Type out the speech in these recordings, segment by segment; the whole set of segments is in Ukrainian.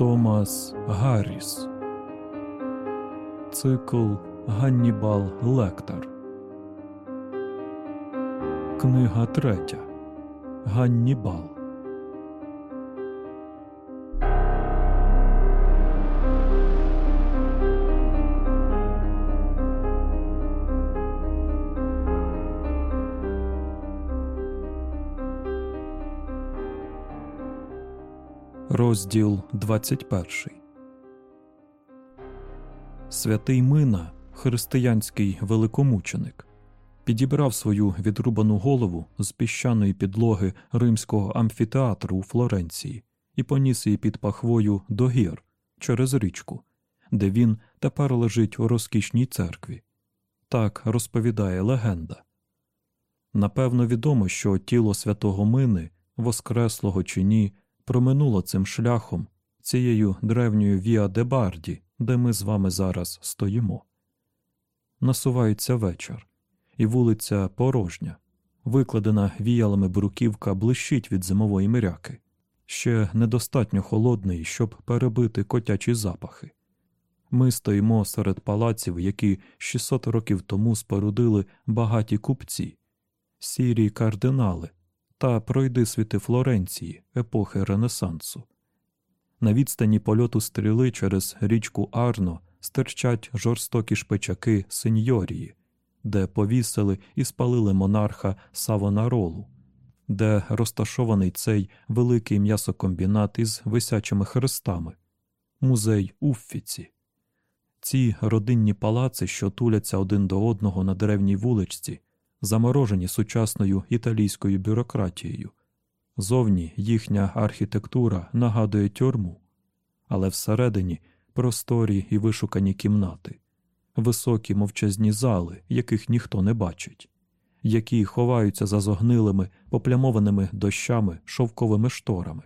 Томас Гарріс. Цикл Ганнібал Лектор. Книга третя. Ганнібал. Розділ 21 Святий Мина, християнський великомученик, підібрав свою відрубану голову з піщаної підлоги римського амфітеатру у Флоренції і поніс її під пахвою до гір через річку, де він тепер лежить у розкішній церкві. Так розповідає легенда. Напевно, відомо, що тіло святого Мини, воскреслого чи ні, проминуло цим шляхом, цією древньою Віа де Барді, де ми з вами зараз стоїмо. Насувається вечір, і вулиця порожня, викладена віялами бруківка блищить від зимової миряки, ще недостатньо холодний, щоб перебити котячі запахи. Ми стоїмо серед палаців, які 600 років тому спорудили багаті купці, сірі кардинали та пройди світи Флоренції епохи Ренесансу. На відстані польоту стріли через річку Арно стирчать жорстокі шпичаки сеньорії, де повісили і спалили монарха Савонаролу, де розташований цей великий м'ясокомбінат із висячими хрестами, музей Уффіці. Ці родинні палаци, що туляться один до одного на древній вуличці, заморожені сучасною італійською бюрократією. Зовні їхня архітектура нагадує тюрму, але всередині просторі і вишукані кімнати, високі мовчазні зали, яких ніхто не бачить, які ховаються за зогнилими, поплямованими дощами шовковими шторами.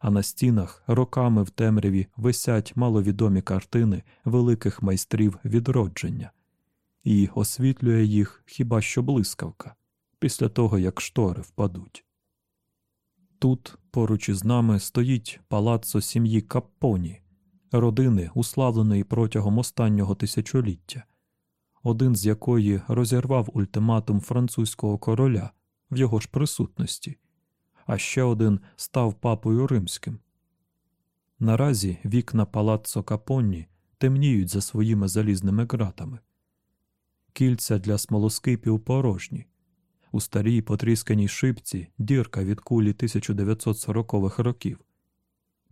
А на стінах роками в темряві висять маловідомі картини великих майстрів відродження, і освітлює їх хіба що блискавка після того, як штори впадуть. Тут поруч із нами стоїть палаццо сім'ї Каппоні, родини, уславленої протягом останнього тисячоліття, один з якої розірвав ультиматум французького короля в його ж присутності, а ще один став папою римським. Наразі вікна палаццо Капонні темніють за своїми залізними ґратами кільця для смолоскипів порожні. У старій потрісканій шипці дірка від кулі 1940-х років.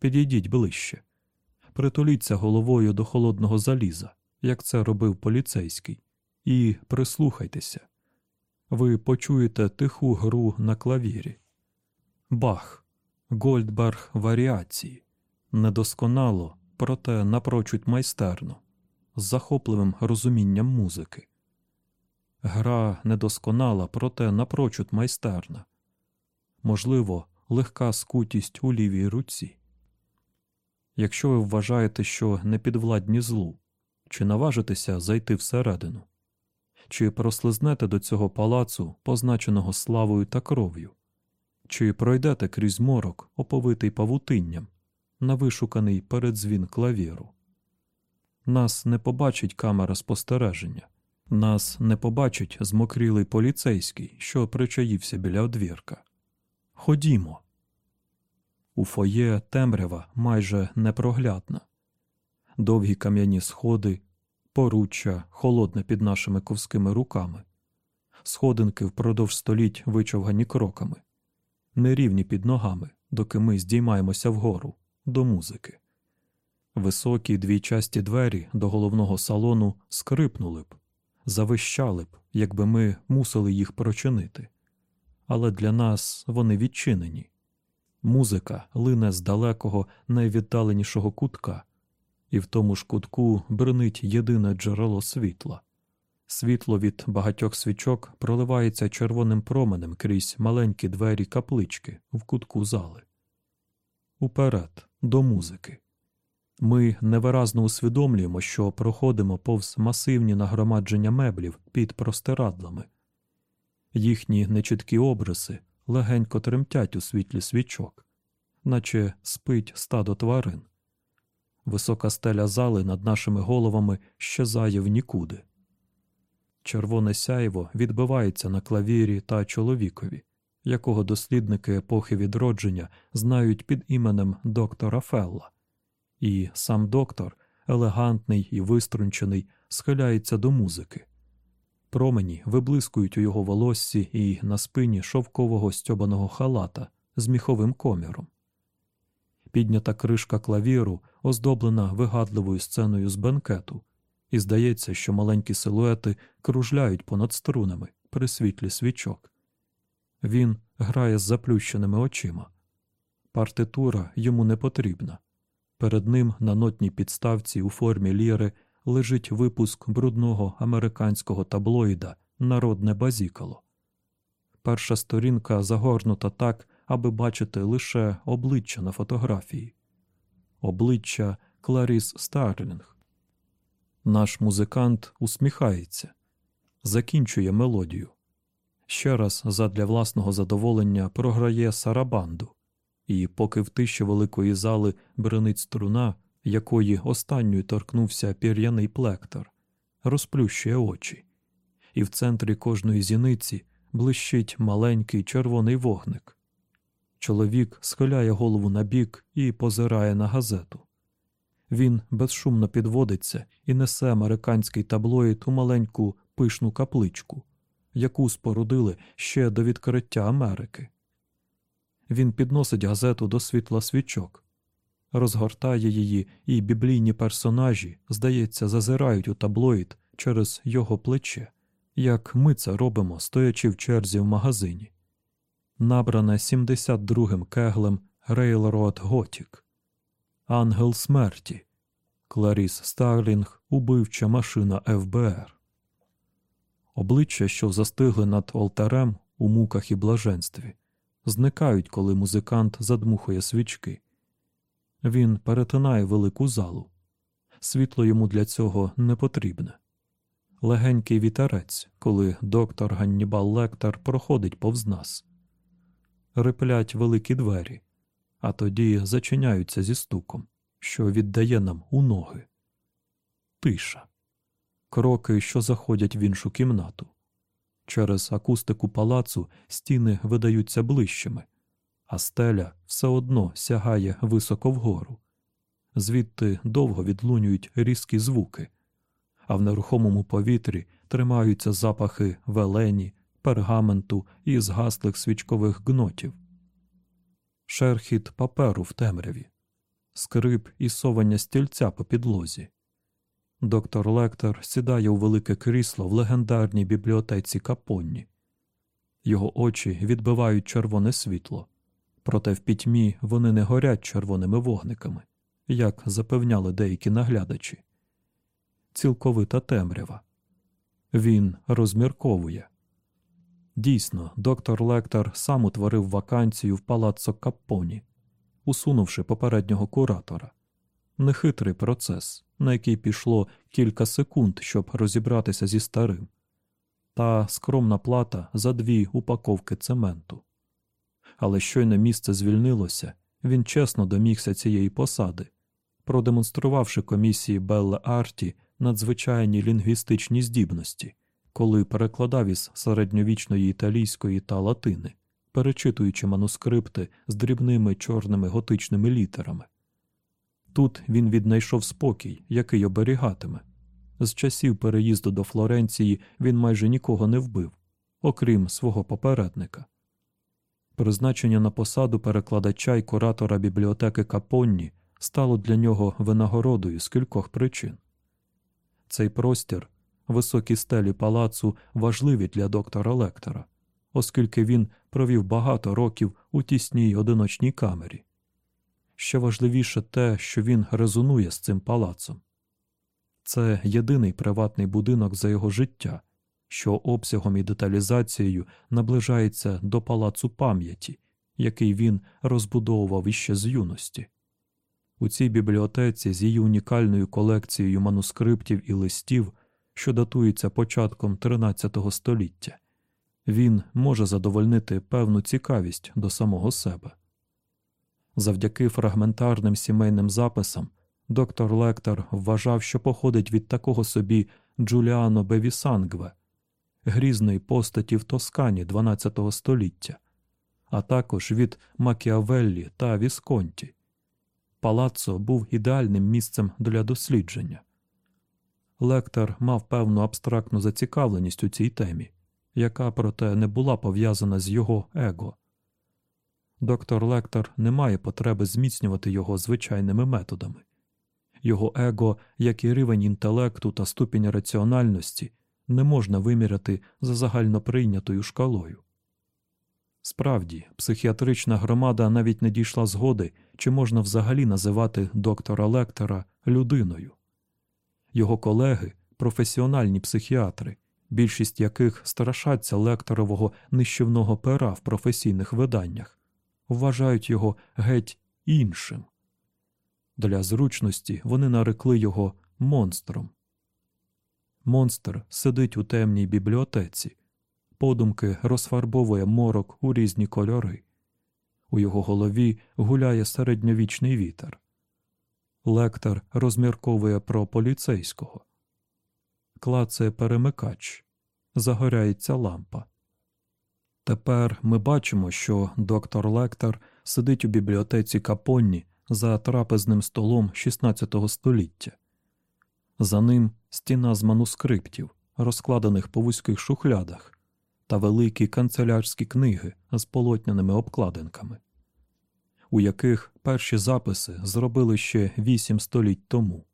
Підійдіть ближче, притуліться головою до холодного заліза, як це робив поліцейський, і прислухайтеся. Ви почуєте тиху гру на клавірі. Бах, Гольдберг варіації. Недосконало, проте напрочуд майстерно, з захопливим розумінням музики. Гра недосконала, проте напрочуд майстерна. Можливо, легка скутість у лівій руці. Якщо ви вважаєте, що не підвладні злу, чи наважитеся зайти всередину, чи прослизнете до цього палацу, позначеного славою та кров'ю, чи пройдете крізь морок, оповитий павутинням, на вишуканий передзвін клавіру. Нас не побачить камера спостереження. Нас не побачить змокрілий поліцейський, що причаївся біля одвірка. Ходімо. У фоє темрява майже непроглядна, довгі кам'яні сходи, поруччя холодне під нашими ковськими руками, сходинки впродовж століть вичовгані кроками, нерівні під ногами, доки ми здіймаємося вгору до музики. Високі двійчасті двері до головного салону скрипнули б завищали б, якби ми мусили їх прочинити. Але для нас вони відчинені. Музика лине з далекого найвіддаленішого кутка, і в тому ж кутку бринить єдине джерело світла. Світло від багатьох свічок проливається червоним променем крізь маленькі двері каплички в кутку зали. Уперед, до музики. Ми невиразно усвідомлюємо, що проходимо повз масивні нагромадження меблів під простирадлами. Їхні нечіткі обриси легенько тремтять у світлі свічок, наче спить стадо тварин, Висока стеля зали над нашими головами щезає в нікуди. Червоне сяйво відбивається на клавірі та чоловікові, якого дослідники епохи відродження знають під іменем доктора Фелла. І сам доктор, елегантний і виструнчений, схиляється до музики. Промені виблискують у його волоссі і на спині шовкового стьобаного халата з міховим коміром. Піднята кришка клавіру оздоблена вигадливою сценою з бенкету, і здається, що маленькі силуети кружляють понад струнами при світлі свічок. Він грає з заплющеними очима. Партитура йому не потрібна. Перед ним на нотній підставці у формі ліри лежить випуск брудного американського таблоїда Народне базікало. Перша сторінка загорнута так, аби бачити лише обличчя на фотографії, обличчя Кларіс Старлінг. Наш музикант усміхається, закінчує мелодію. Ще раз задля власного задоволення програє сарабанду, і поки в тиші великої зали бренить струна, якої останньою торкнувся пір'яний плектор, розплющує очі, і в центрі кожної зіниці блищить маленький червоний вогник. Чоловік схиляє голову на бік і позирає на газету. Він безшумно підводиться і несе американський таблоїд у маленьку пишну капличку, яку спорудили ще до відкриття Америки. Він підносить газету до світла свічок, розгортає її, і біблійні персонажі, здається, зазирають у таблоїд через його плече, як ми це робимо, стоячи в черзі в магазині. Набране 72-м кеглем Railroad Gothic, Ангел смерті, Кларіс Старлінг, убивча машина ФБР. Обличчя, що застигли над олтарем у муках і блаженстві, зникають, коли музикант задмухує свічки. Він перетинає велику залу. Світло йому для цього не потрібне. Легенький вітерець, коли доктор Ганнібал Лектор проходить повз нас. Риплять великі двері, а тоді зачиняються зі стуком, що віддає нам у ноги. Тиша. Кроки, що заходять в іншу кімнату. Через акустику палацу стіни видаються ближчими а стеля все одно сягає високо вгору. Звідти довго відлунюють різкі звуки, а в нерухомому повітрі тримаються запахи велені, пергаменту і згаслих свічкових гнотів, шерхіт паперу в темряві, скрип і совання стільця по підлозі. Доктор Лектор сідає у велике крісло в легендарній бібліотеці Капонні. Його очі відбивають червоне світло проте в пітьмі вони не горять червоними вогниками, як запевняли деякі наглядачі. Цілковита темрява. Він розмірковує. Дійсно, доктор Лектор сам утворив вакансію в палаццо Капоні, усунувши попереднього куратора. Нехитрий процес, на який пішло кілька секунд, щоб розібратися зі старим, та скромна плата за дві упаковки цементу але щойно місце звільнилося, він чесно домігся цієї посади, продемонструвавши комісії Белла Арті надзвичайні лінгвістичні здібності, коли перекладав із середньовічної італійської та латини, перечитуючи манускрипти з дрібними чорними готичними літерами. Тут він віднайшов спокій, який оберігатиме. З часів переїзду до Флоренції він майже нікого не вбив, окрім свого попередника. Призначення на посаду перекладача й куратора бібліотеки Капонні стало для нього винагородою з кількох причин. Цей простір, високі стелі палацу, важливі для доктора Лектора, оскільки він провів багато років у тісній одиночній камері. Ще важливіше те, що він резонує з цим палацом. Це єдиний приватний будинок за його життя, що обсягом і деталізацією наближається до палацу пам'яті, який він розбудовував іще з юності. У цій бібліотеці з її унікальною колекцією манускриптів і листів, що датується початком XIII століття, він може задовольнити певну цікавість до самого себе. Завдяки фрагментарним сімейним записам Доктор Лектор вважав, що походить від такого собі Джуліано Бевісангве, грізної постаті в Тоскані XII століття, а також від Макіавеллі та Вісконті. Палаццо був ідеальним місцем для дослідження. Лектор мав певну абстрактну зацікавленість у цій темі, яка, проте, не була пов'язана з його его. Доктор Лектор не має потреби зміцнювати його звичайними методами. Його его, як і рівень інтелекту та ступінь раціональності, не можна виміряти за загальноприйнятою шкалою. Справді, психіатрична громада навіть не дійшла згоди, чи можна взагалі називати доктора Лектора людиною. Його колеги, професіональні психіатри, більшість яких страшаться лекторового нищівного пера в професійних виданнях, вважають його геть іншим. Для зручності вони нарекли його монстром. Монстр сидить у темній бібліотеці, подумки розфарбовує морок у різні кольори. У його голові гуляє середньовічний вітер. Лектор розмірковує про поліцейського. Клацає перемикач, загоряється лампа. Тепер ми бачимо, що доктор Лектор сидить у бібліотеці Капонні за трапезним столом XVI століття. За ним стіна з манускриптів, розкладених по вузьких шухлядах, та великі канцелярські книги з полотняними обкладинками, у яких перші записи зробили ще вісім століть тому.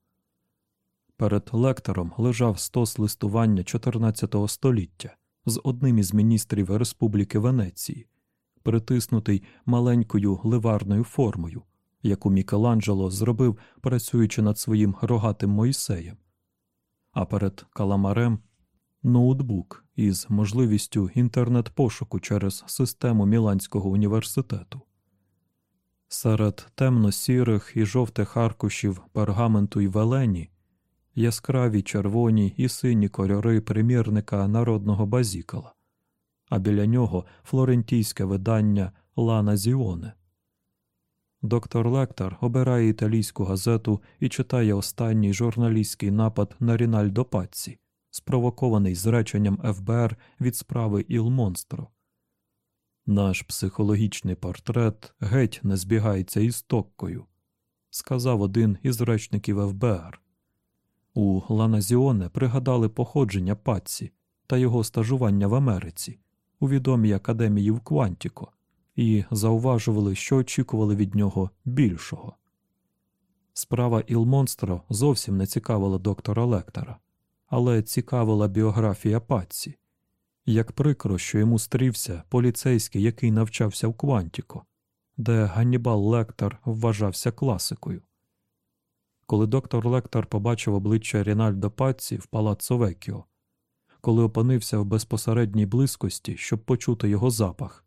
Перед лектором лежав стос листування 14 століття з одним із міністрів Республіки Венеції, притиснутий маленькою ливарною формою, яку Мікеланджело зробив, працюючи над своїм рогатим Мойсеєм, а перед каламарем ноутбук із можливістю інтернет-пошуку через систему Міланського університету. Серед темно-сірих і жовтих аркушів пергаменту й велені яскраві червоні і сині кольори примірника народного базікала, а біля нього флорентійське видання Лана Зіоне. Доктор Лектор обирає італійську газету і читає останній журналістський напад на Рінальдо Патці, спровокований зреченням ФБР від справи Іл Монстро. Наш психологічний портрет геть не збігається із Tocca, сказав один із речників ФБР. У La Nazione пригадали походження Патці та його стажування в Америці у відомій академії в Квантіко і зауважували, що очікували від нього більшого. Справа Il Mostro зовсім не цікавила доктора Лектора, але цікавила біографія Патці. Як прикро, що йому стрівся поліцейський, який навчався в Квантіко, де Ганнібал Лектор вважався класикою. Коли доктор Лектор побачив обличчя Рінальдо Патці в Палаццо Веккіо, коли опинився в безпосередній близькості, щоб почути його запах,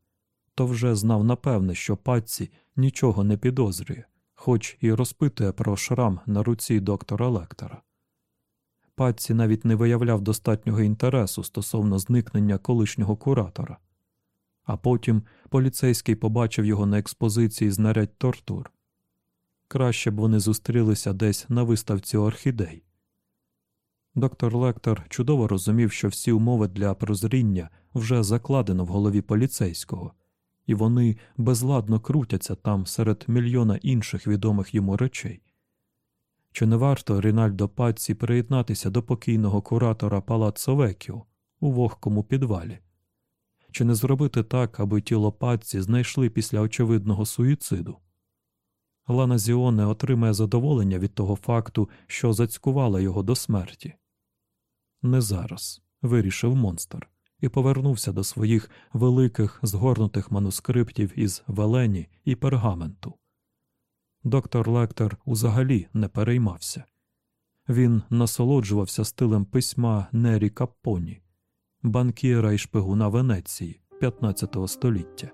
то вже знав напевне, що Патці нічого не підозрює, хоч і розпитує про шрам на руці доктора Лектора. Патці навіть не виявляв достатнього інтересу стосовно зникнення колишнього куратора, а потім поліцейський побачив його на експозиції знарядь тортур. Краще б вони зустрілися десь на виставці орхідей. Доктор Лектор чудово розумів, що всі умови для прозріння вже закладено в голові поліцейського, і вони безладно крутяться там серед мільйона інших відомих йому речей. Чи не варто Рінальдо Патці приєднатися до покійного куратора Палаццо Векіо у вогкому підвалі? Чи не зробити так, аби тіло Патці знайшли після очевидного суїциду? Лана Зіоне отримає задоволення від того факту, що зацькувала його до смерті. Не зараз, вирішив монстр, і повернувся до своїх великих згорнутих манускриптів із велені і пергаменту. Доктор Лектор узагалі не переймався. Він насолоджувався стилем письма Нері Капоні, банкіра і шпигуна Венеції 15 століття,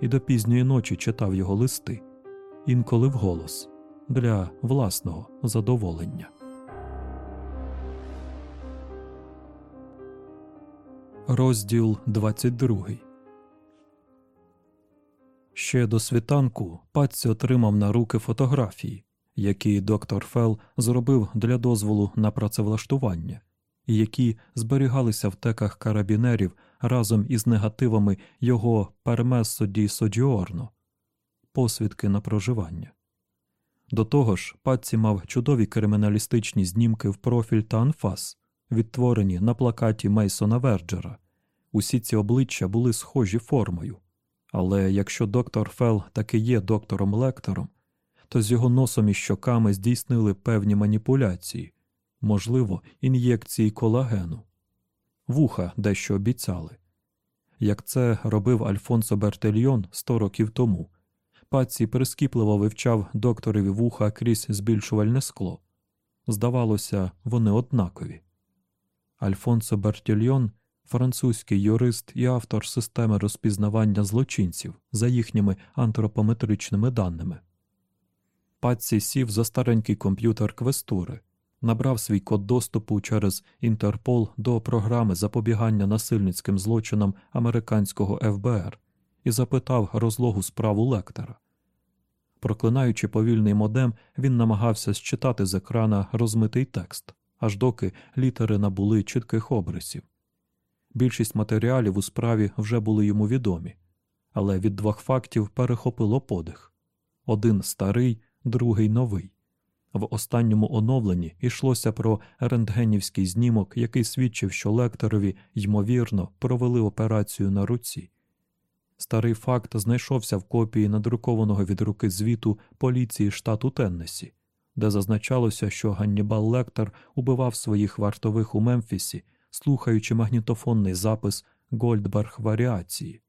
і до пізньої ночі читав його листи, інколи вголос для власного задоволення. Розділ 22 Ще до світанку Патці отримав на руки фотографії, які доктор Фел зробив для дозволу на працевлаштування, і які зберігалися в теках карабінерів разом із негативами його пермессо ді соджіорно посвідки на проживання. До того ж, Патці мав чудові криміналістичні знімки в профіль та анфас, відтворені на плакаті Мейсона Верджера. Усі ці обличчя були схожі формою. Але якщо доктор Фел таки є доктором лектором, то з його носом і щоками здійснили певні маніпуляції, можливо, ін'єкції колагену, вуха дещо обіцяли. Як це робив Альфонсо Бертельйон сто років тому, Паці прискіпливо вивчав докторові вуха крізь збільшувальне скло. Здавалося, вони однакові. Альфонсо Бертільйон французький юрист і автор системи розпізнавання злочинців за їхніми антропометричними даними. Патсі сів за старенький комп'ютер квестури, набрав свій код доступу через Інтерпол до програми запобігання насильницьким злочинам американського ФБР і запитав розлогу справу лектора. Проклинаючи повільний модем, він намагався считати з екрана розмитий текст, аж доки літери набули чітких обрисів. Більшість матеріалів у справі вже були йому відомі, але від двох фактів перехопило подих один старий, другий новий. В останньому оновленні йшлося про рентгенівський знімок, який свідчив, що лекторові, ймовірно, провели операцію на руці. Старий факт знайшовся в копії надрукованого від руки звіту поліції штату Теннесі, де зазначалося, що Ганнібал Лектор убивав своїх вартових у Мемфісі, слухаючи магнітофонний запис Гольдберг варіації.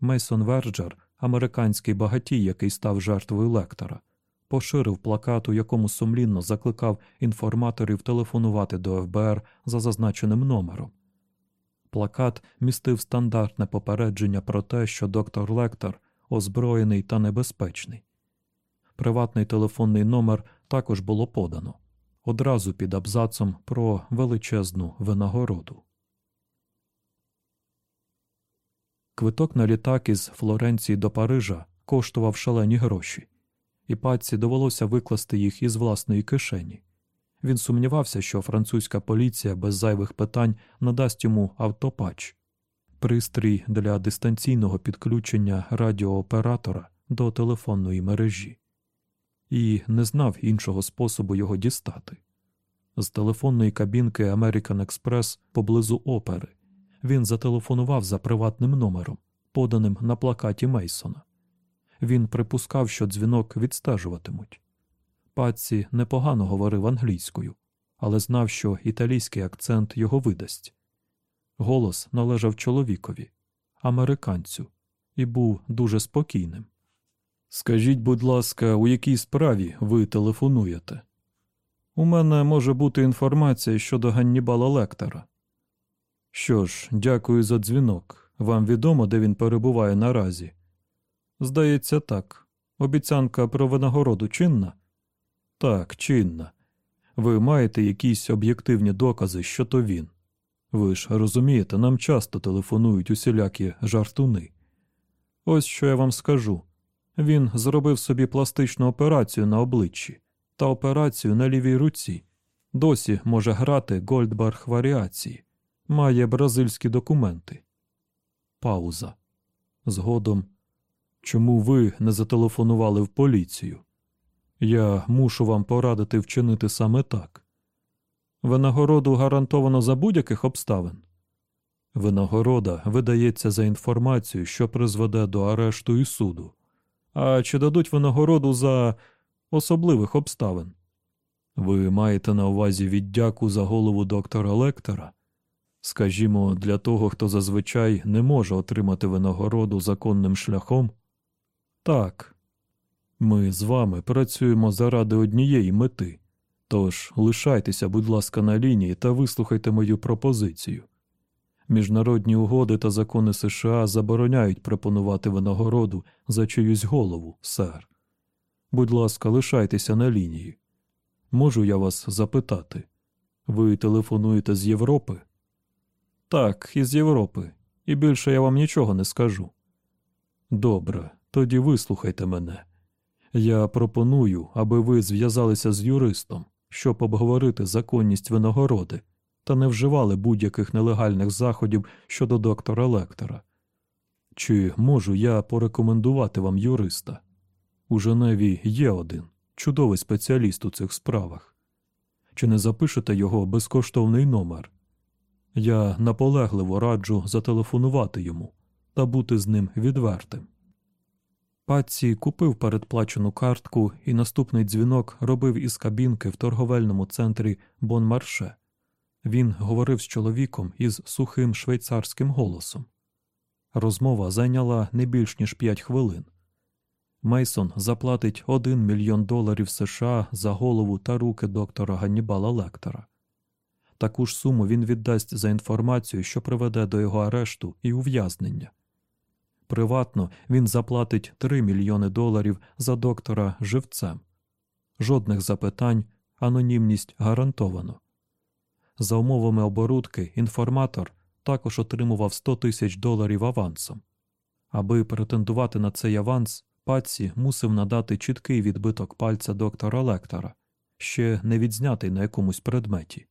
Мейсон Верджер, американський багатій, який став жертвою лектора, поширив плакат, у якому сумлінно закликав інформаторів телефонувати до ФБР за зазначеним номером. Плакат містив стандартне попередження про те, що доктор Лектор озброєний та небезпечний. Приватний телефонний номер також було подано одразу під абзацом про величезну винагороду. Квиток на літак із Флоренції до Парижа коштував шалені гроші, і паці довелося викласти їх із власної кишені. Він сумнівався, що французька поліція без зайвих питань надасть йому автопач, пристрій для дистанційного підключення радіооператора до телефонної мережі, і не знав іншого способу його дістати. З телефонної кабінки American Express поблизу опери він зателефонував за приватним номером, поданим на плакаті Мейсона. Він припускав, що дзвінок відстежуватимуть. Паці непогано говорив англійською, але знав, що італійський акцент його видасть. Голос належав чоловікові, американцю, і був дуже спокійним. Скажіть, будь ласка, у якій справі ви телефонуєте? У мене може бути інформація щодо Ганнібала Лектора. Що ж, дякую за дзвінок. Вам відомо, де він перебуває наразі? Здається, так. Обіцянка про винагороду чинна? Так, чинна. Ви маєте якісь об'єктивні докази, що то він. Ви ж розумієте, нам часто телефонують усілякі жартуни. Ось що я вам скажу він зробив собі пластичну операцію на обличчі та операцію на лівій руці. Досі може грати Гольдбарг варіації, має бразильські документи. Пауза. Згодом. Чому ви не зателефонували в поліцію? Я мушу вам порадити вчинити саме так. Винагороду гарантовано за будь-яких обставин. Винагорода видається за інформацію, що призведе до арешту і суду. А чи дадуть винагороду за особливих обставин? Ви маєте на увазі віддяку за голову доктора Лектора? Скажімо, для того, хто зазвичай не може отримати винагороду законним шляхом? Так, ми з вами працюємо заради однієї мети. Тож лишайтеся, будь ласка, на лінії та вислухайте мою пропозицію. Міжнародні угоди та закони США забороняють пропонувати винагороду за чиюсь голову, сер. Будь ласка, лишайтеся на лінії. Можу я вас запитати? Ви телефонуєте з Європи? Так, із Європи, і більше я вам нічого не скажу. Добре, тоді вислухайте мене. Я пропоную, аби ви зв'язалися з юристом, щоб обговорити законність винагороди та не вживали будь-яких нелегальних заходів щодо доктора Лектора. Чи можу я порекомендувати вам юриста? У Женеві є один чудовий спеціаліст у цих справах. Чи не запишете його безкоштовний номер? Я наполегливо раджу зателефонувати йому та бути з ним відвертим. Патсі купив передплачену картку, і наступний дзвінок робив із кабінки в торговельному центрі Бонмарше. Він говорив з чоловіком із сухим швейцарським голосом. Розмова зайняла не більш ніж п'ять хвилин. Мейсон заплатить 1 мільйон доларів США за голову та руки доктора Ганнібала Лектора. Таку ж суму він віддасть за інформацію, що приведе до його арешту і ув'язнення. Приватно він заплатить 3 мільйони доларів за доктора живцем. Жодних запитань, анонімність гарантовано. За умовами оборудки, інформатор також отримував 100 тисяч доларів авансом. Аби претендувати на цей аванс, Патсі мусив надати чіткий відбиток пальця доктора Лектора, ще не відзнятий на якомусь предметі.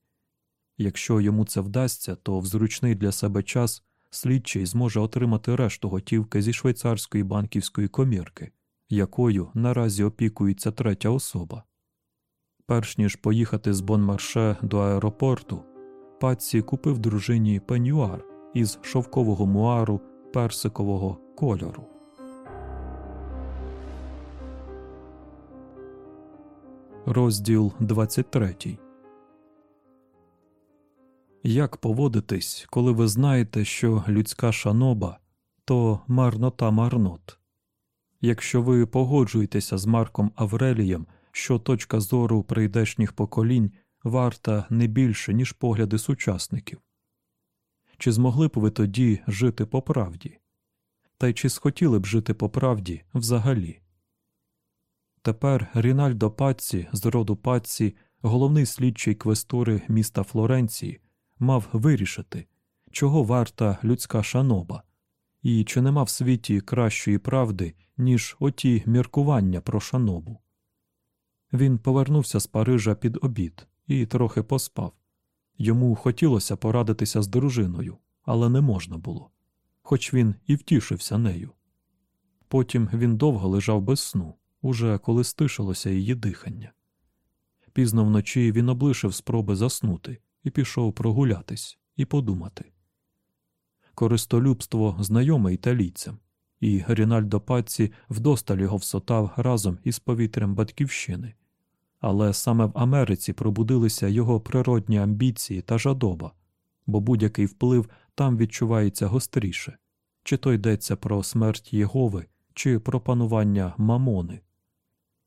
Якщо йому це вдасться, то в зручний для себе час слідчий зможе отримати решту готівки зі швейцарської банківської комірки, якою наразі опікується третя особа. Перш ніж поїхати з Бонмарше до аеропорту, Патсі купив дружині пенюар із шовкового муару персикового кольору. Розділ 23 Як поводитись, коли ви знаєте, що людська шаноба то марнота марнот? Якщо ви погоджуєтеся з Марком Аврелієм, що точка зору прийдешніх поколінь варта не більше, ніж погляди сучасників, чи змогли б ви тоді жити по правді? Та й чи схотіли б жити по правді взагалі? Тепер Рінальдо Пацці з роду Пацці, головний слідчий квестури міста Флоренції, мав вирішити, чого варта людська шаноба, і чи нема в світі кращої правди, ніж оті міркування про шанобу. Він повернувся з Парижа під обід і трохи поспав. Йому хотілося порадитися з дружиною, але не можна було, хоч він і втішився нею. Потім він довго лежав без сну, уже коли стишилося її дихання. Пізно вночі він облишив спроби заснути і пішов прогулятись і подумати. Користолюбство знайоме італійцям, і Рінальдо Паці вдосталь його всотав разом із повітрям батьківщини, але саме в Америці пробудилися його природні амбіції та жадоба, бо будь-який вплив там відчувається гостріше, чи то йдеться про смерть Єгови, чи про панування мамони.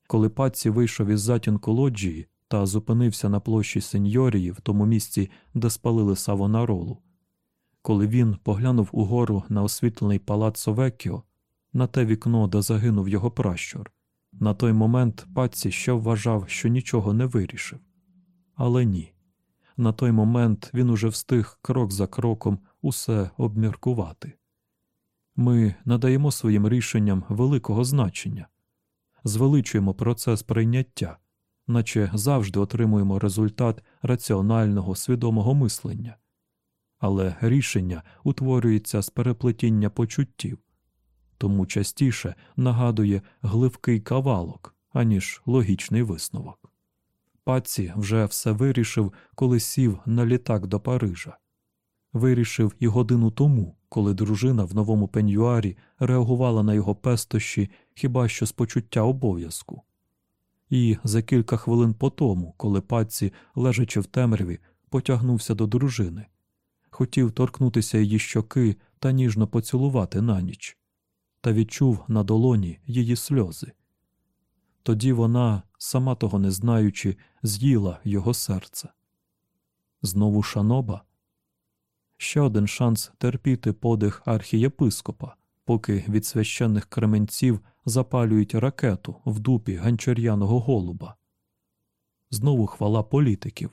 Коли Паці вийшов із затінку лоджії та зупинився на площі сеньорії в тому місці, де спалили Савонаролу, коли він поглянув угору на освітлений палаццо Веккіо, на те вікно, де загинув його пращур, на той момент Паці ще вважав, що нічого не вирішив. Але ні. На той момент він уже встиг крок за кроком усе обміркувати. Ми надаємо своїм рішенням великого значення, звеличуємо процес прийняття, наче завжди отримуємо результат раціонального свідомого мислення. Але рішення утворюється з переплетіння почуттів, тому частіше нагадує гливкий кавалок, аніж логічний висновок. Паці вже все вирішив, коли сів на літак до Парижа. Вирішив і годину тому, коли дружина в новому пенюарі реагувала на його пестощі хіба що з почуття обов'язку. І за кілька хвилин по тому, коли паці, лежачи в темряві, потягнувся до дружини, хотів торкнутися її щоки та ніжно поцілувати на ніч, та відчув на долоні її сльози. Тоді вона, сама того не знаючи, з'їла його серце. Знову шаноба ще один шанс терпіти подих архієпископа, поки від священних кременців запалюють ракету в дупі ганчар'яного голуба. Знову хвала політиків,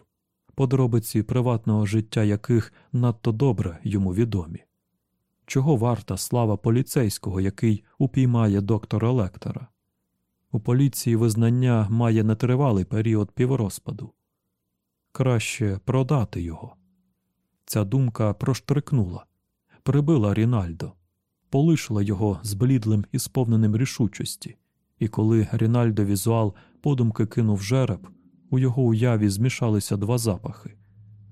подробиці приватного життя яких надто добре йому відомі. Чого варта слава поліцейського, який упіймає доктора Лектора? У поліції визнання має нетривалий період піврозпаду. Краще продати його. Ця думка проштрикнула, прибила Рінальдо, полишила його зблідлим і сповненим рішучості, і коли Рінальдо візуал подумки кинув жереб, у його уяві змішалися два запахи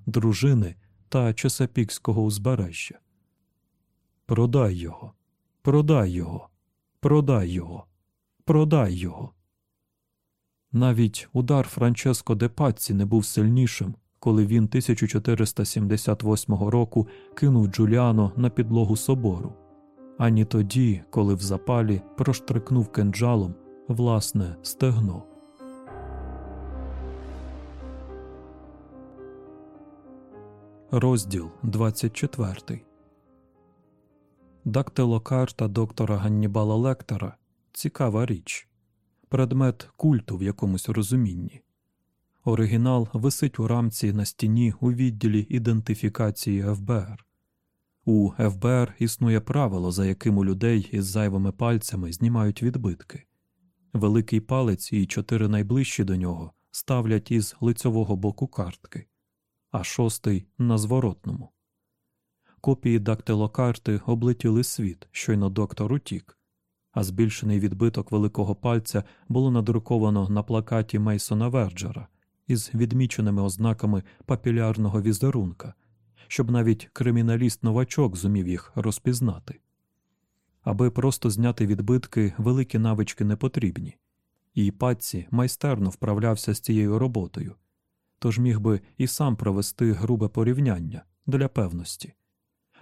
дружини та Чесапікського узбережжя. Продай його, продай його, продай його, продай його. Навіть удар Франческо де Пацці не був сильнішим, коли він 1478 року кинув Джуліано на підлогу собору, ані тоді, коли в запалі проштрикнув кинджалом власне стегно. Розділ 24 Дактилокарта доктора Ганнібала Лектора цікава річ, предмет культу в якомусь розумінні. Оригінал висить у рамці на стіні у відділі ідентифікації ФБР. У ФБР існує правило, за яким у людей із зайвими пальцями знімають відбитки. Великий палець і чотири найближчі до нього ставлять із лицьового боку картки, а шостий на зворотному. Копії дактилокарти облетіли світ, щойно доктор утік, а збільшений відбиток великого пальця було надруковано на плакаті Мейсона Верджера із відміченими ознаками папілярного візерунка, щоб навіть криміналіст-новачок зумів їх розпізнати. Аби просто зняти відбитки, великі навички не потрібні, і патці майстерно вправлявся з цією роботою, тож міг би і сам провести грубе порівняння для певності.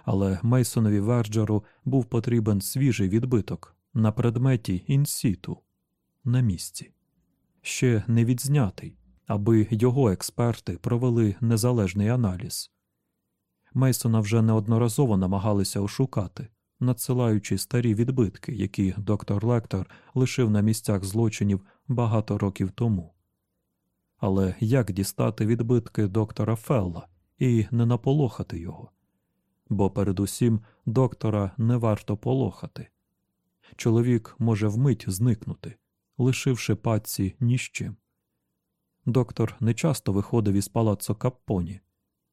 Але Мейсонові Верджеру був потрібен свіжий відбиток на предметі інсіту на місці, ще не відзнятий, аби його експерти провели незалежний аналіз. Мейсона вже неодноразово намагалися ошукати, надсилаючи старі відбитки, які доктор Лектор лишив на місцях злочинів багато років тому. Але як дістати відбитки доктора Фелла і не наполохати його? Бо передусім доктора не варто полохати. Чоловік може вмить зникнути, лишивши паці ні з чим. Доктор не часто виходив із палаццо Каппоні,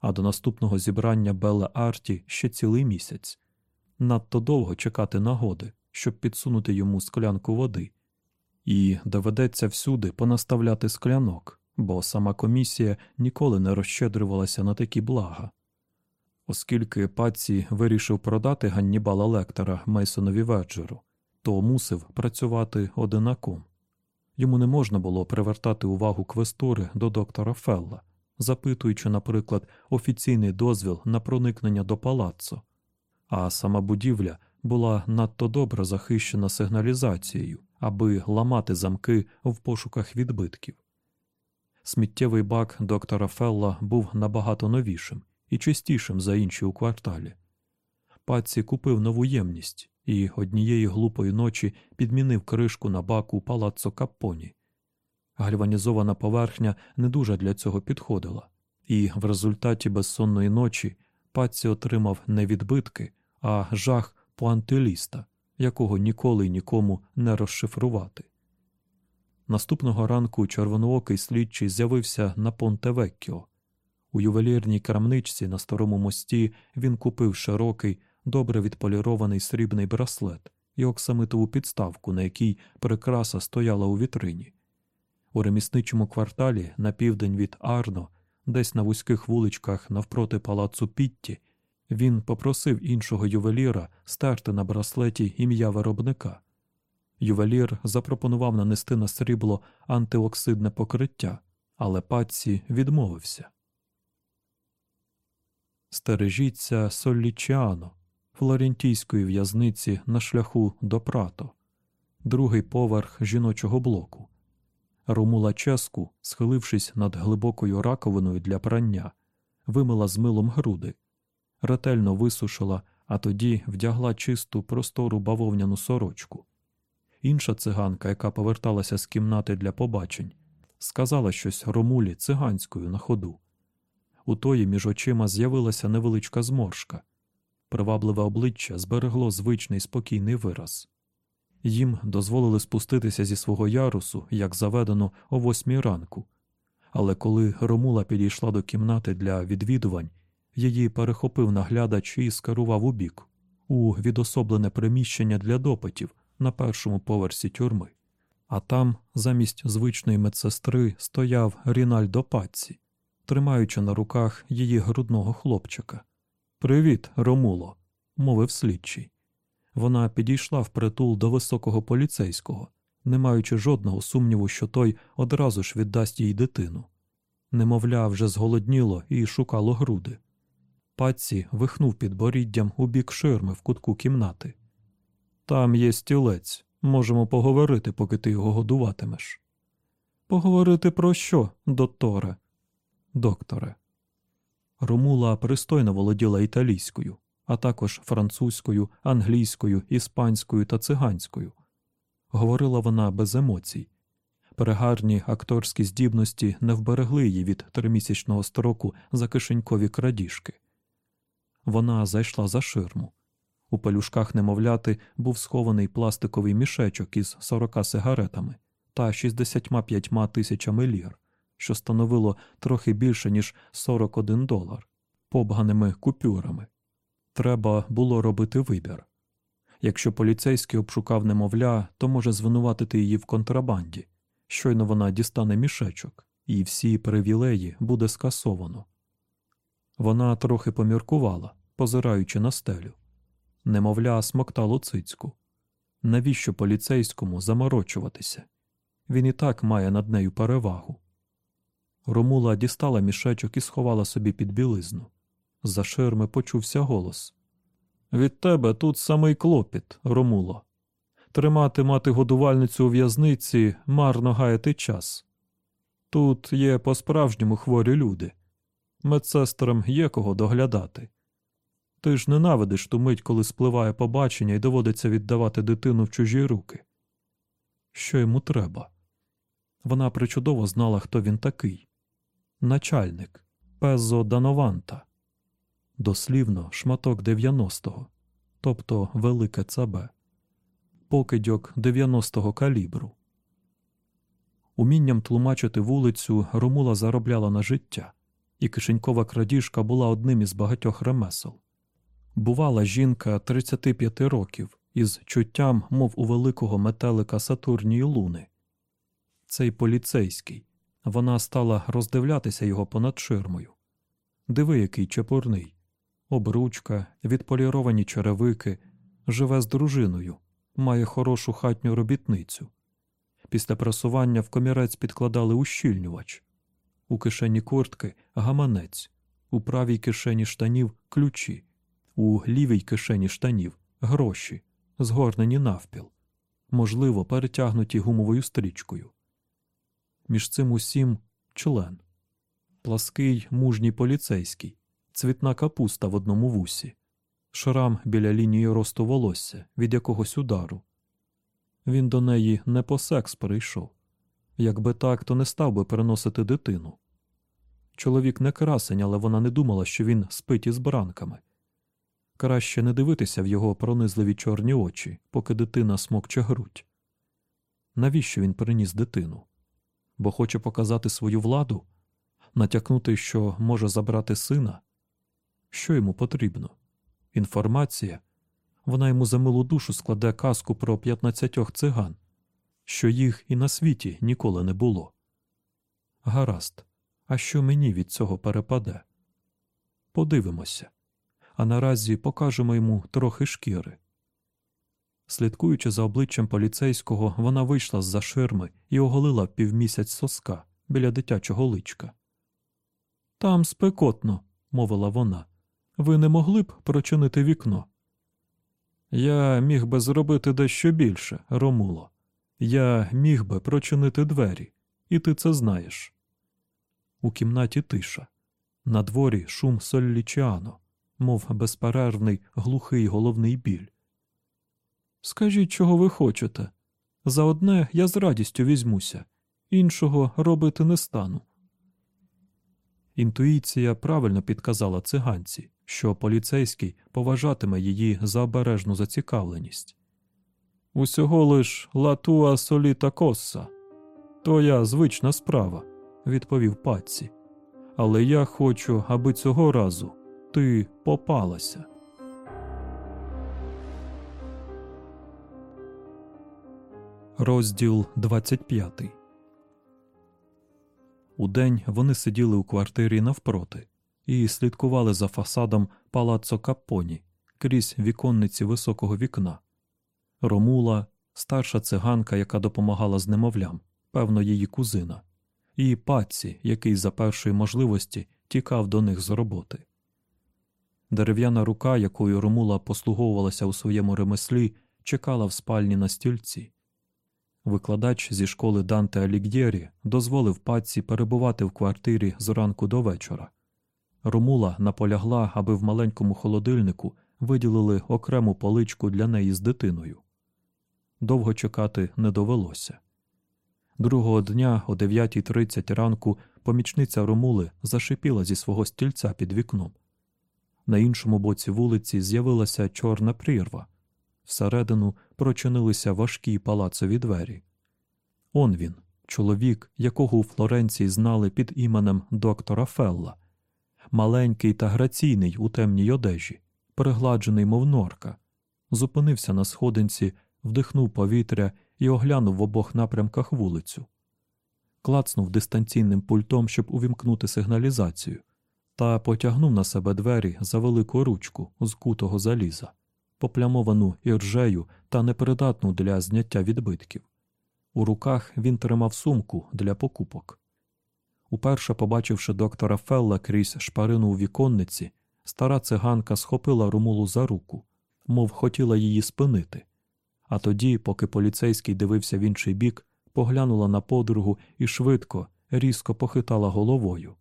а до наступного зібрання Белла Арті ще цілий місяць. Надто довго чекати нагоди, щоб підсунути йому склянку води, і доведеться всюди понаставляти склянок, бо сама комісія ніколи не розщедрювалася на такі блага. Оскільки Паці вирішив продати Ганнібала Лектора Мейсонові Веджеру, то мусив працювати одинаком. Йому не можна було привертати увагу квестури до доктора Фелла, запитуючи, наприклад, офіційний дозвіл на проникнення до палаццо, а сама будівля була надто добре захищена сигналізацією, аби ламати замки в пошуках відбитків. Сміттєвий бак доктора Фелла був набагато новішим і чистішим за інші у кварталі. Паці купив нову ємність і однієї глупої ночі підмінив кришку на баку палаццо Капоні. Гальванізована поверхня не дуже для цього підходила, і в результаті безсонної ночі паці отримав не відбитки, а жах пуантиліста, якого ніколи нікому не розшифрувати. Наступного ранку червоноокий слідчий з'явився на Понтевеккіо. У ювелірній крамничці на старому мості він купив широкий, добре відполірований срібний браслет і оксамитову підставку, на якій прикраса стояла у вітрині. У ремісничому кварталі на південь від Арно, десь на вузьких вуличках навпроти палацу Пітті, він попросив іншого ювеліра стерти на браслеті ім'я виробника. Ювелір запропонував нанести на срібло антиоксидне покриття, але паці відмовився. Стережіться Соллічіано, флорентійської в'язниці на шляху до Прато, другий поверх жіночого блоку. Ромула Ческу, схилившись над глибокою раковиною для прання, вимила з милом груди, ретельно висушила, а тоді вдягла чисту простору бавовняну сорочку. Інша циганка, яка поверталася з кімнати для побачень, сказала щось Ромулі циганською на ходу. У тої між очима з'явилася невеличка зморшка. Привабливе обличчя зберегло звичний спокійний вираз. Їм дозволили спуститися зі свого ярусу, як заведено, о восьмій ранку. Але коли Ромула підійшла до кімнати для відвідувань, її перехопив наглядач і скерував у бік, у відособлене приміщення для допитів на першому поверсі тюрми. А там, замість звичної медсестри, стояв Рінальдо Патці, тримаючи на руках її грудного хлопчика. Привіт, Ромуло, мовив слідчий. Вона підійшла впритул до високого поліцейського, не маючи жодного сумніву, що той одразу ж віддасть їй дитину. Немовля, вже зголодніло і шукало груди. Патці вихнув під боріддям у бік ширми в кутку кімнати. Там є стілець. Можемо поговорити, поки ти його годуватимеш. Поговорити про що, докторе? Докторе. Ромула пристойно володіла італійською, а також французькою, англійською, іспанською та циганською. Говорила вона без емоцій. Перегарні акторські здібності не вберегли її від тримісячного строку за кишенькові крадіжки. Вона зайшла за ширму. У пелюшках немовляти був схований пластиковий мішечок із 40 сигаретами та 65 тисячами лір, що становило трохи більше, ніж 41 долар, побганими купюрами. Треба було робити вибір. Якщо поліцейський обшукав немовля, то може звинуватити її в контрабанді. Щойно вона дістане мішечок, і всі привілеї буде скасовано. Вона трохи поміркувала, позираючи на стелю. Немовля смоктало цицьку. Навіщо поліцейському заморочуватися? Він і так має над нею перевагу. Ромула дістала мішечок і сховала собі під білизну. За ширми почувся голос Від тебе тут самий клопіт, Ромуло. Тримати мати годувальницю у в'язниці марно гаяти час. Тут є по справжньому хворі люди. Медсестрам є кого доглядати. Ти ж ненавидиш ту мить, коли спливає побачення і доводиться віддавати дитину в чужі руки. Що йому треба? Вона причудово знала, хто він такий начальник Пезо Данованта, дослівно шматок 90-го, тобто велике ЦБ, покидьок 90-го калібру. Умінням тлумачити вулицю Ромула заробляла на життя, і кишенькова крадіжка була одним із багатьох ремесел. Бувала жінка 35 років із чуттям, мов у великого метелика Сатурнії луни. Цей поліцейський. Вона стала роздивлятися його понад ширмою. Диви, який чепурний, обручка, відполіровані черевики, живе з дружиною, має хорошу хатню робітницю. Після прасування в комірець підкладали ущільнювач, у кишені куртки гаманець, у правій кишені штанів ключі у лівій кишені штанів гроші, згорнені навпіл, можливо, перетягнуті гумовою стрічкою. Між цим усім член, плаский мужній поліцейський, цвітна капуста в одному вусі, шрам біля лінії росту волосся від якогось удару. Він до неї не по секс прийшов. Якби так, то не став би переносити дитину. Чоловік не красень, але вона не думала, що він спить із бранками. Краще не дивитися в його пронизливі чорні очі, поки дитина смокче грудь. Навіщо він приніс дитину? Бо хоче показати свою владу, натякнути, що може забрати сина? Що йому потрібно? Інформація. Вона йому за милу душу складе казку про п'ятнадцятьох циган, що їх і на світі ніколи не було. Гаразд, а що мені від цього перепаде? Подивимося а наразі покажемо йому трохи шкіри. Слідкуючи за обличчям поліцейського, вона вийшла з за ширми і оголила півмісяць соска біля дитячого личка. Там спекотно, мовила вона. Ви не могли б прочинити вікно? Я міг би зробити дещо більше, Ромуло. Я міг би прочинити двері, і ти це знаєш. У кімнаті тиша. На дворі шум соллічіано мов безперервний глухий головний біль. Скажіть, чого ви хочете. За одне я з радістю візьмуся, іншого робити не стану. Інтуїція правильно підказала циганці, що поліцейський поважатиме її за обережну зацікавленість. Усього лиш латуа соліта коса. Твоя звична справа, відповів паці. Але я хочу, аби цього разу ти попалася. Розділ 25 Удень вони сиділи у квартирі навпроти і слідкували за фасадом палаццо Капоні крізь віконниці високого вікна. Ромула, старша циганка, яка допомагала з немовлям, певно, її кузина, і паці, який за першої можливості тікав до них з роботи. Дерев'яна рука, якою Ромула послуговувалася у своєму ремеслі, чекала в спальні на стільці. Викладач зі школи Данте Аліг'єрі дозволив паці перебувати в квартирі зранку до вечора. Ромула наполягла, аби в маленькому холодильнику виділили окрему поличку для неї з дитиною. Довго чекати не довелося. Другого дня о 9.30 ранку помічниця Ромули зашипіла зі свого стільця під вікном. На іншому боці вулиці з'явилася чорна прірва. Всередину прочинилися важкі палацові двері. Он він, чоловік, якого у Флоренції знали під іменем доктора Фелла, маленький та граційний у темній одежі, перегладжений, мов норка, зупинився на сходинці, вдихнув повітря і оглянув в обох напрямках вулицю. Клацнув дистанційним пультом, щоб увімкнути сигналізацію, та потягнув на себе двері за велику ручку з кутого заліза, поплямовану іржею та непридатну для зняття відбитків. У руках він тримав сумку для покупок. Уперше побачивши доктора Фелла крізь шпарину у віконниці, стара циганка схопила Румулу за руку, мов хотіла її спинити. А тоді, поки поліцейський дивився в інший бік, поглянула на подругу і швидко, різко похитала головою.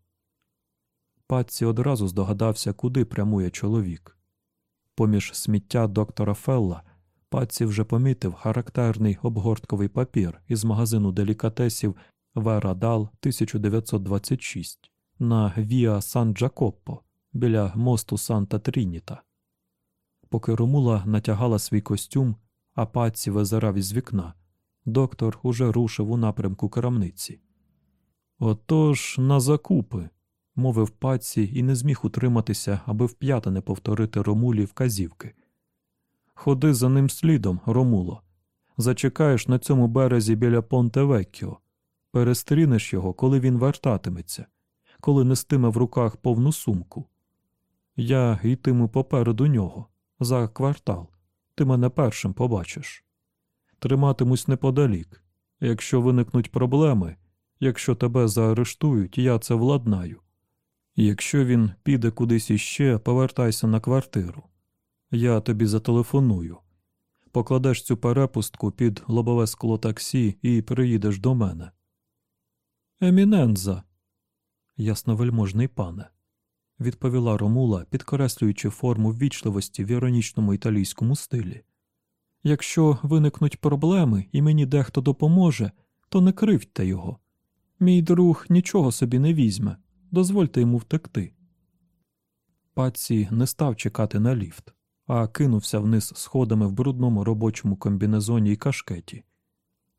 Патці одразу здогадався, куди прямує чоловік. Поміж сміття доктора Фелла Патці вже помітив характерний обгортковий папір із магазину делікатесів Вера Дал 1926 на Віа Сан Джакоппо біля мосту Санта Трініта. Поки Ромула натягала свій костюм, а паці визирав із вікна, доктор уже рушив у напрямку крамниці. Отож, на закупи, мовив паці і не зміг утриматися, аби вп'ята не повторити Ромулі вказівки. Ходи за ним слідом, Ромуло. Зачекаєш на цьому березі біля Понте Веккіо. Перестрінеш його, коли він вертатиметься, коли нестиме в руках повну сумку. Я йтиму попереду нього, за квартал. Ти мене першим побачиш. Триматимусь неподалік. Якщо виникнуть проблеми, якщо тебе заарештують, я це владнаю. Якщо він піде кудись іще, повертайся на квартиру. Я тобі зателефоную. Покладеш цю перепустку під лобове скло таксі і приїдеш до мене. Еміненза, ясновельможний пане, відповіла Ромула, підкреслюючи форму ввічливості в іронічному італійському стилі. Якщо виникнуть проблеми і мені дехто допоможе, то не кривдьте його. Мій друг нічого собі не візьме, дозвольте йому втекти. Паці не став чекати на ліфт а кинувся вниз сходами в брудному робочому комбінезоні й кашкеті.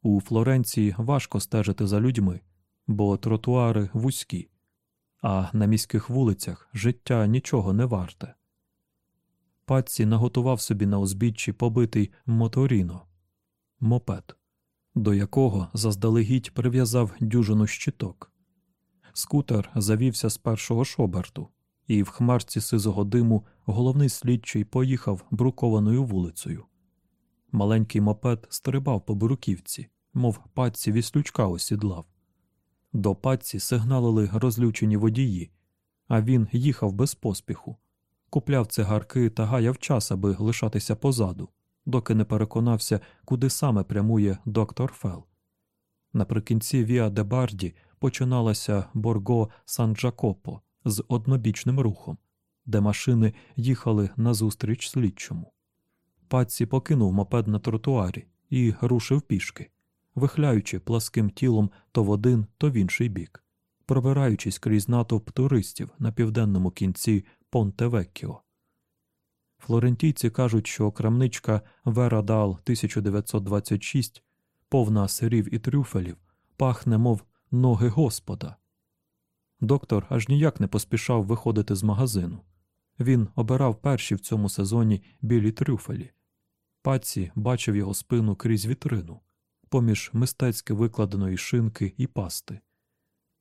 У Флоренції важко стежити за людьми, бо тротуари вузькі, а на міських вулицях життя нічого не варте. Патці наготував собі на узбіччі побитий моторіно мопед, до якого заздалегідь прив'язав дюжину щиток. Скутер завівся з першого шоберту, і в хмарці сизого диму головний слідчий поїхав брукованою вулицею. Маленький мопед стрибав по буруківці, мов патці віслючка осідлав. До патці сигналили розлючені водії, а він їхав без поспіху, купляв цигарки та гаяв час, аби лишатися позаду, доки не переконався, куди саме прямує доктор Фел. Наприкінці Віа де Барді починалася Борго Сан Джакопо з однобічним рухом, де машини їхали назустріч слідчому. Патсі покинув мопед на тротуарі і рушив пішки, вихляючи пласким тілом то в один, то в інший бік, пробираючись крізь натовп туристів на південному кінці Понте Веккіо. Флорентійці кажуть, що крамничка Верадал 1926, повна сирів і трюфелів, пахне, мов ноги Господа. Доктор аж ніяк не поспішав виходити з магазину. Він обирав перші в цьому сезоні білі трюфелі. Паці бачив його спину крізь вітрину, поміж мистецьки викладеної шинки і пасти.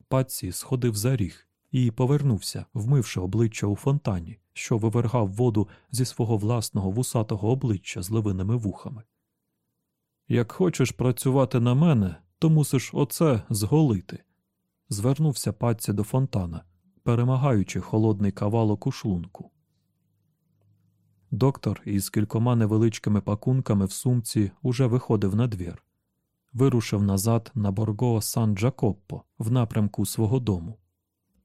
Паці сходив за ріг і повернувся, вмивши обличчя у фонтані, що вивергав воду зі свого власного вусатого обличчя з левиними вухами. Як хочеш працювати на мене, то мусиш оце зголити. Звернувся паці до фонтана, перемагаючи холодний кавалок у шлунку. Доктор із кількома невеличкими пакунками в сумці уже виходив на двір. Вирушив назад на Борго Сан Джакоппо в напрямку свого дому.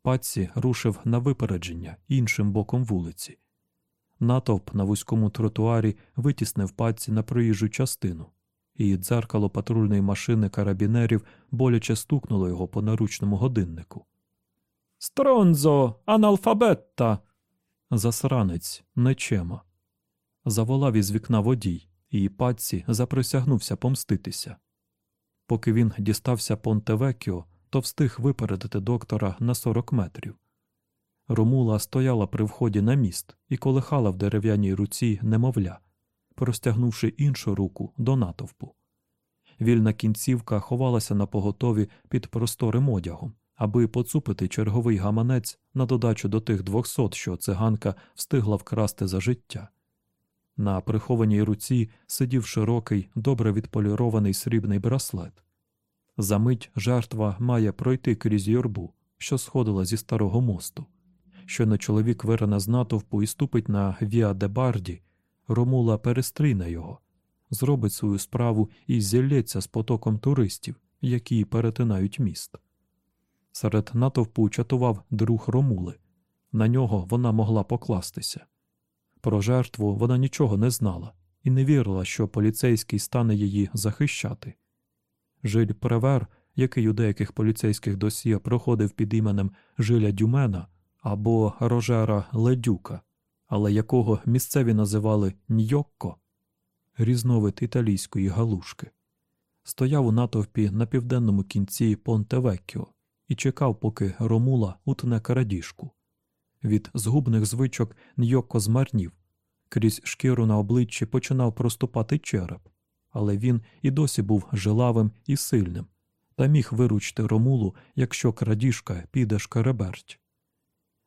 Паці рушив на випередження іншим боком вулиці. Натовп на вузькому тротуарі витіснив паці на проїжджу частину, і дзеркало патрульної машини карабінерів боляче стукнуло його по наручному годиннику. Стронзо, аналфабетта. Засранець, нечема. Заволав із вікна водій, і паці заприсягнувся помститися. Поки він дістався Понтевекіо, то встиг випередити доктора на 40 метрів. Ромула стояла при вході на міст і колихала в дерев'яній руці немовля, простягнувши іншу руку до натовпу. Вільна кінцівка ховалася на поготові під просторим одягом, аби поцупити черговий гаманець на додачу до тих двохсот, що циганка встигла вкрасти за життя. На прихованій руці сидів широкий, добре відполірований срібний браслет. Замить жертва має пройти крізь юрбу, що сходила зі старого мосту. Щойно чоловік виране з натовпу і ступить на Віа де Барді, Ромула перестріне його, зробить свою справу і зілється з потоком туристів, які перетинають міст. Серед натовпу чатував друг Ромули. На нього вона могла покластися. Про жертву вона нічого не знала і не вірила, що поліцейський стане її захищати. Жиль Превер, який у деяких поліцейських досьє проходив під іменем Жиля Дюмена або Рожера Ледюка, але якого місцеві називали Ньокко, різновид італійської галушки, стояв у натовпі на південному кінці Понтевекіо і чекав, поки Ромула утне крадіжку. Від згубних звичок Ньокко змарнів, крізь шкіру на обличчі починав проступати череп але він і досі був жилавим і сильним та міг виручити Ромулу, якщо крадіжка піде шкереберть.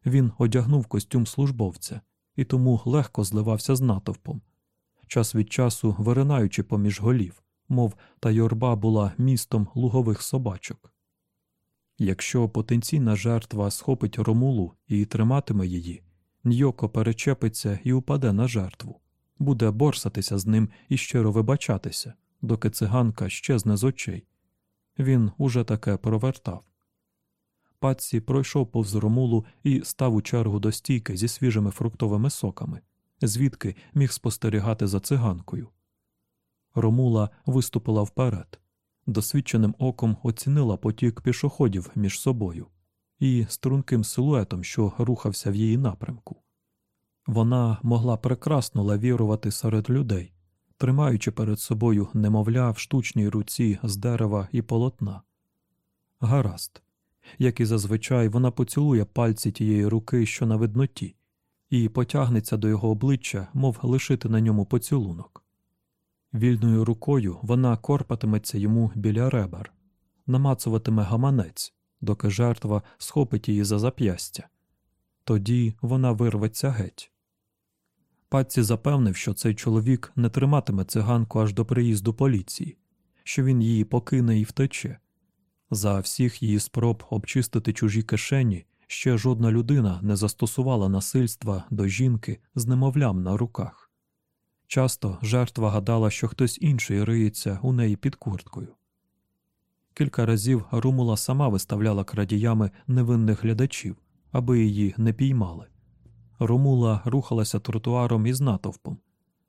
Він одягнув костюм службовця і тому легко зливався з натовпом, час від часу виринаючи поміж голів, мов та юрба була містом лугових собачок. Якщо потенційна жертва схопить Ромулу і триматиме її, Ньоко перечепиться і упаде на жертву буде борсатися з ним і щиро вибачатися, доки циганка щезне з очей. Він уже таке провертав. Патсі пройшов повз Ромулу і став у чергу до стійки зі свіжими фруктовими соками, звідки міг спостерігати за циганкою. Ромула виступила вперед, досвідченим оком оцінила потік пішоходів між собою і струнким силуетом, що рухався в її напрямку. Вона могла прекрасно лавірувати серед людей, тримаючи перед собою немовля в штучній руці з дерева і полотна. Гаразд, як і зазвичай, вона поцілує пальці тієї руки, що на видноті, і потягнеться до його обличчя, мов лишити на ньому поцілунок. Вільною рукою вона корпатиметься йому біля ребер, намацуватиме гаманець, доки жертва схопить її за зап'ястя. Тоді вона вирветься геть. Патці запевнив, що цей чоловік не триматиме циганку аж до приїзду поліції, що він її покине і втече. За всіх її спроб обчистити чужі кишені ще жодна людина не застосувала насильства до жінки з немовлям на руках. Часто жертва гадала, що хтось інший риється у неї під курткою. Кілька разів Румула сама виставляла крадіями невинних глядачів, аби її не піймали. Ромула рухалася тротуаром із натовпом,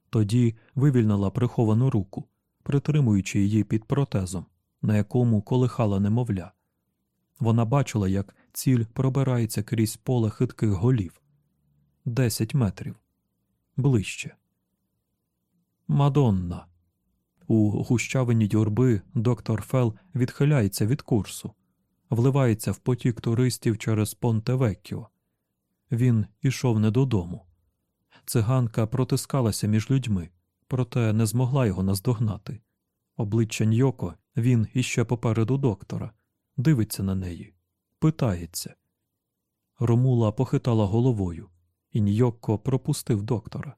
тоді вивільнила приховану руку, притримуючи її під протезом, на якому колихала немовля. Вона бачила, як ціль пробирається крізь поле хитких голів десять метрів. ближче. Мадонна. У гущавині юрби доктор Фел відхиляється від курсу, вливається в потік туристів через Понтевеккіо. Він ішов не додому. Циганка протискалася між людьми, проте не змогла його наздогнати. Обличчя Ньоко він іще попереду доктора, дивиться на неї, питається. Ромула похитала головою, і Ньокко пропустив доктора.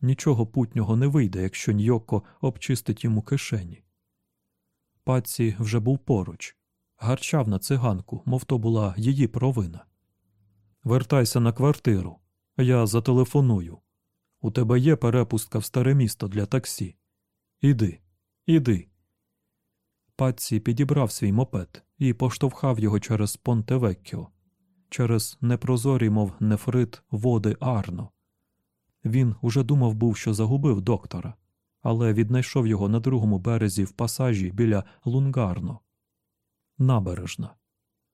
Нічого путнього не вийде, якщо Ньоко обчистить йому кишені. Паці вже був поруч, гарчав на циганку, мов то була її провина. Вертайся на квартиру, я зателефоную. У тебе є перепустка в старе місто для таксі. Іди, іди. Паці підібрав свій мопед і поштовхав його через Понтевеккіо, через непрозорі, мов нефрит, води Арно. Він уже думав був, що загубив доктора, але віднайшов його на другому березі в пасажі біля Лунгарно. Набережна,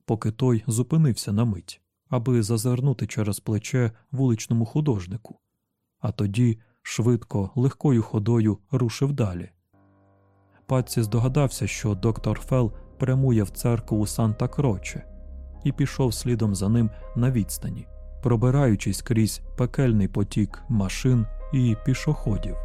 поки той зупинився на мить, аби зазирнути через плече вуличному художнику, а тоді швидко, легкою ходою рушив далі. Патці здогадався, що доктор Фел прямує в церкву Санта Кроче, і пішов слідом за ним на відстані, пробираючись крізь пекельний потік машин і пішоходів.